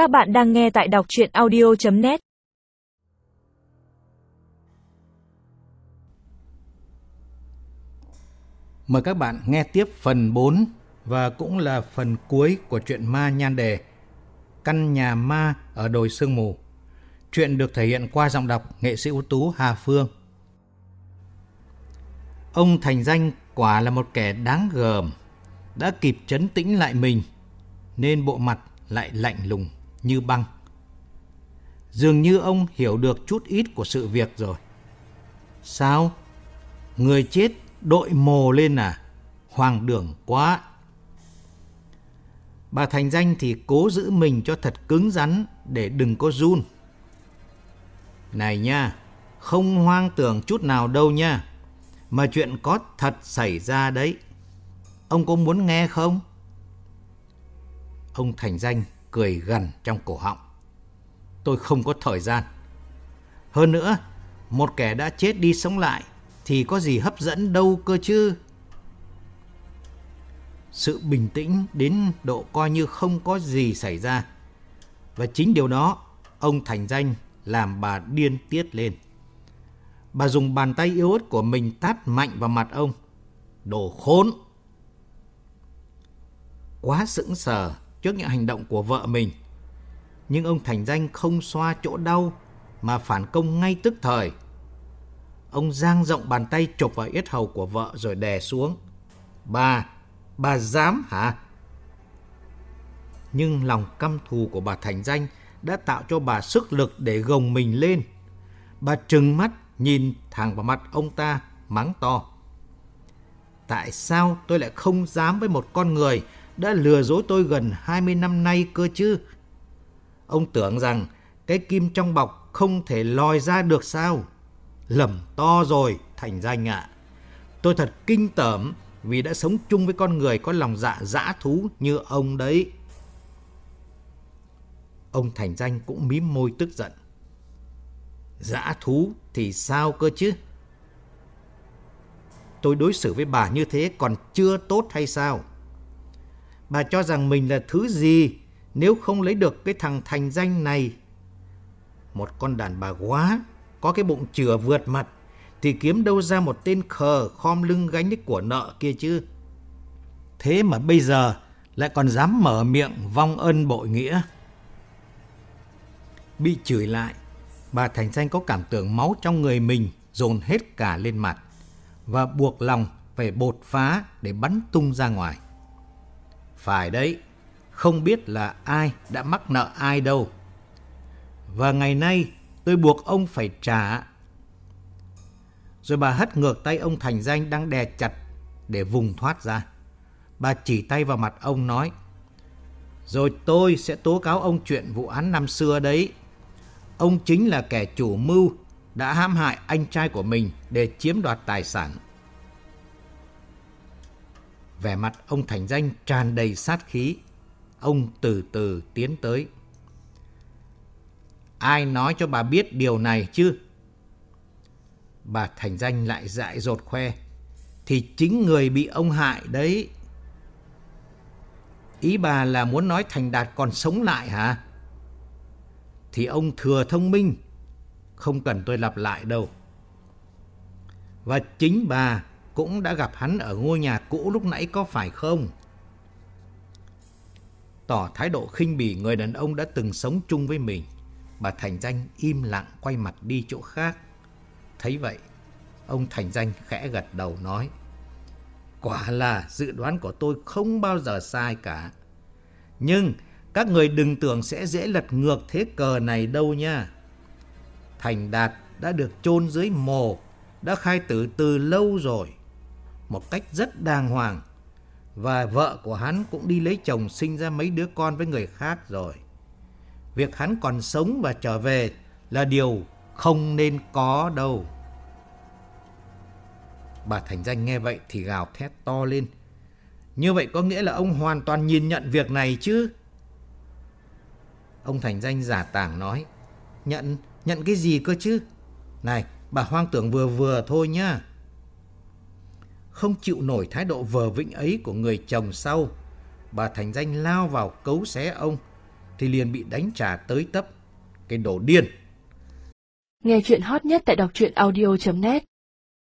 Các bạn đang nghe tại đọc chuyện audio.net Mời các bạn nghe tiếp phần 4 và cũng là phần cuối của truyện ma nhan đề Căn nhà ma ở đồi sương mù. Chuyện được thể hiện qua giọng đọc nghệ sĩ ưu tú Hà Phương. Ông thành danh quả là một kẻ đáng gờm, đã kịp chấn tĩnh lại mình, nên bộ mặt lại lạnh lùng như băng. Dường như ông hiểu được chút ít của sự việc rồi. Sao? Người chết đội mồ lên à? Hoàng đường quá. Bà Thành Danh thì cố giữ mình cho thật cứng rắn để đừng có run. Này nha, không hoang tưởng chút nào đâu nha. Mà chuyện có thật xảy ra đấy. Ông có muốn nghe không? Ông Thành Danh cười gần trong cổ họng. Tôi không có thời gian. Hơn nữa, một kẻ đã chết đi sống lại thì có gì hấp dẫn đâu cơ chứ. Sự bình tĩnh đến độ coi như không có gì xảy ra. Và chính điều đó, ông Thành Danh làm bà điên tiết lên. Bà dùng bàn tay yếu ớt của mình tát mạnh vào mặt ông. Đồ khốn! Quá sững sờ trước những hành động của vợ mình. Nhưng ông Thành Danh không xoa chỗ đau mà phản công ngay tức thời. Ông giang rộng bàn tay chụp vào yết hầu của vợ rồi đè xuống. Bà, bà dám hả? Nhưng lòng căm thù của bà Thành Danh đã tạo cho bà sức lực để gồng mình lên. Bà trừng mắt nhìn thẳng vào mặt ông ta mắng to. Tại sao tôi lại không dám với một con người đã lừa dối tôi gần 20 năm nay cơ chứ? Ông tưởng rằng cái kim trong bọc không thể lòi ra được sao? Lầm to rồi, thành danh ạ. Tôi thật kinh tởm vì đã sống chung với con người có lòng dạ dã thú như ông đấy. Ông Thành Danh cũng mím môi tức giận. Dã thú thì sao cơ chứ? Tôi đối xử với bà như thế còn chưa tốt hay sao? Bà cho rằng mình là thứ gì nếu không lấy được cái thằng thành danh này? Một con đàn bà quá, có cái bụng chừa vượt mặt, thì kiếm đâu ra một tên khờ khom lưng gánh cái của nợ kia chứ. Thế mà bây giờ lại còn dám mở miệng vong ân bội nghĩa. Bị chửi lại, bà Thành Danh có cảm tưởng máu trong người mình dồn hết cả lên mặt và buộc lòng phải bột phá để bắn tung ra ngoài. Phải đấy, không biết là ai đã mắc nợ ai đâu. Và ngày nay tôi buộc ông phải trả. Rồi bà hất ngược tay ông Thành Danh đang đè chặt để vùng thoát ra. Bà chỉ tay vào mặt ông nói, rồi tôi sẽ tố cáo ông chuyện vụ án năm xưa đấy. Ông chính là kẻ chủ mưu đã hãm hại anh trai của mình để chiếm đoạt tài sản. Vẻ mặt ông Thành Danh tràn đầy sát khí. Ông từ từ tiến tới. Ai nói cho bà biết điều này chứ? Bà Thành Danh lại dại dột khoe. Thì chính người bị ông hại đấy. Ý bà là muốn nói Thành Đạt còn sống lại hả? Thì ông thừa thông minh. Không cần tôi lặp lại đâu. Và chính bà cũng đã gặp hắn ở ngôi nhà cũ lúc nãy có phải không? Tỏ thái độ khinh bỉ người đàn ông đã từng sống chung với mình. Bà Thành Danh im lặng quay mặt đi chỗ khác. Thấy vậy, ông Thành Danh khẽ gật đầu nói. Quả là dự đoán của tôi không bao giờ sai cả. Nhưng các người đừng tưởng sẽ dễ lật ngược thế cờ này đâu nha. Thành Đạt đã được chôn dưới mồ, đã khai tử từ lâu rồi một cách rất đàng hoàng. Và vợ của hắn cũng đi lấy chồng sinh ra mấy đứa con với người khác rồi. Việc hắn còn sống và trở về là điều không nên có đâu. Bà Thành Danh nghe vậy thì gào thét to lên. Như vậy có nghĩa là ông hoàn toàn nhìn nhận việc này chứ? Ông Thành Danh giả tảng nói. Nhận, nhận cái gì cơ chứ? Này, bà hoang tưởng vừa vừa thôi nhá không chịu nổi thái độ vờ vĩnh ấy của người chồng sau. Bà Thành Danh lao vào cấu xé ông, thì liền bị đánh trả tới tấp. Cái đồ điên! Nghe chuyện hot nhất tại đọc truyện audio.net